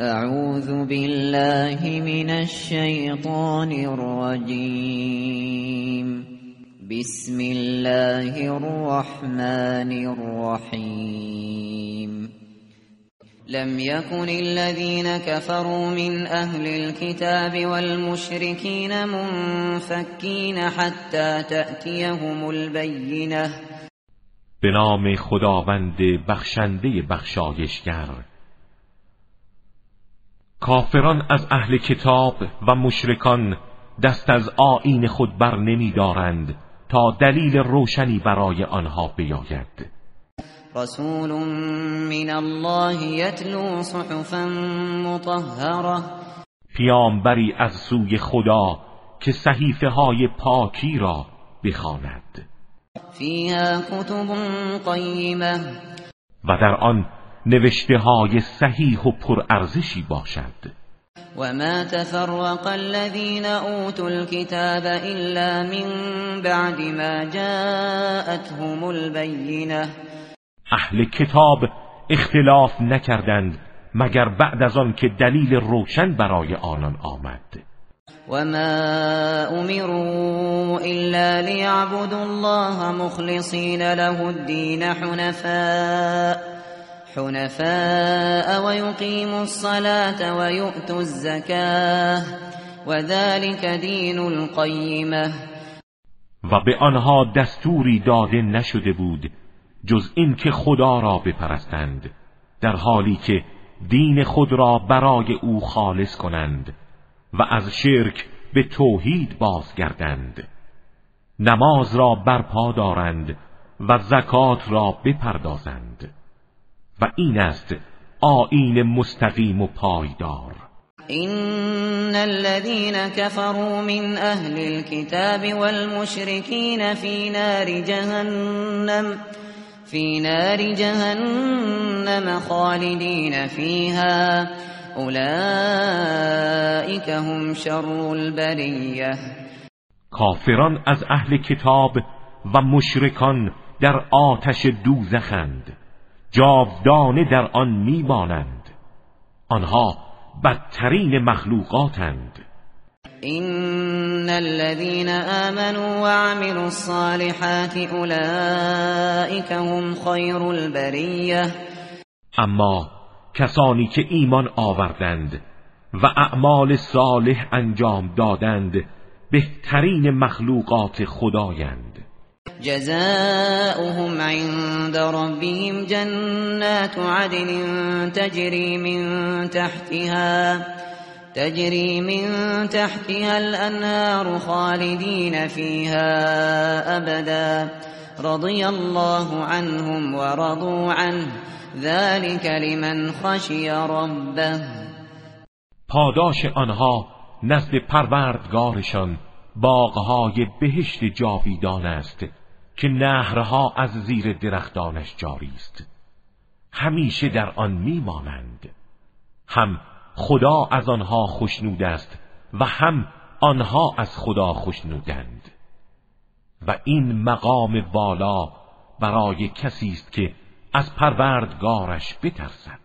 اعوذ بالله من الشیطان الرجیم بسم الله الرحمن الرحیم لم يكن الذين كفروا من أهل الكتاب والمشركين منفكين حتى تأتيهم البينة. به نام خداوند بخشنده بخشایشگر کافران از اهل کتاب و مشرکان دست از آین خود بر نمی دارند تا دلیل روشنی برای آنها بیاید. رسول من الله یتلو صحفا مطهره پیامبری از سوی خدا که صحیفه های پاکی را بخواند. فیها کتب قیمه و در آن نوشته های صحیح و پرارزشی باشد. وما تفرق الذين اوتوا الكتاب الا من بعد ما جاءتهم البينه اهل کتاب اختلاف نکردند مگر بعد از آن که دلیل روشن برای آنان آمد. وما امروا الا ليعبدوا الله مخلصين له الدين حنفاء. حنفاء ويقيموا الصلاة ويؤتوا الزكاة وذلك دين القيمة. و به آنها دستوری داده نشده بود جز این که خدا را بپرستند در حالی که دین خود را برای او خالص کنند و از شرک به توحید بازگردند. نماز را برپا دارند و زکات را بپردازند. و این است آیین مستقیم و پایدار. ان الذين كفروا من اهل الكتاب والمشركين في نار جهنم في نار جهنم خالدين فيها. اولئك هم شر البريه کافران از اهل کتاب و مشرکان در آتش دوزخند. جاودانه در آن میمانند. آنها بدترین مخلوقاتند. این الذين آمنوا وعملوا الصالحات اولئك هم خیر البریه اما کسانی که ایمان آوردند و اعمال صالح انجام دادند بهترین مخلوقات خدایند. جزاؤهم عند ربهم جنات عدن تجري من تحتها تجري من تحتها الأنهار خالدين فيها أبدا. رضي الله عنهم ورضوا عنه. ذلك لمن خشي ربه. پاداش آنها نزد پروردگارشان باغهای بهشت جاویدان است. که نهرها از زیر درختانش جاری است. همیشه در آن میمانند. هم خدا از آنها خوشنود است و هم آنها از خدا خوشنودند. و این مقام والا برای کسی است که از پروردگارش بترسد.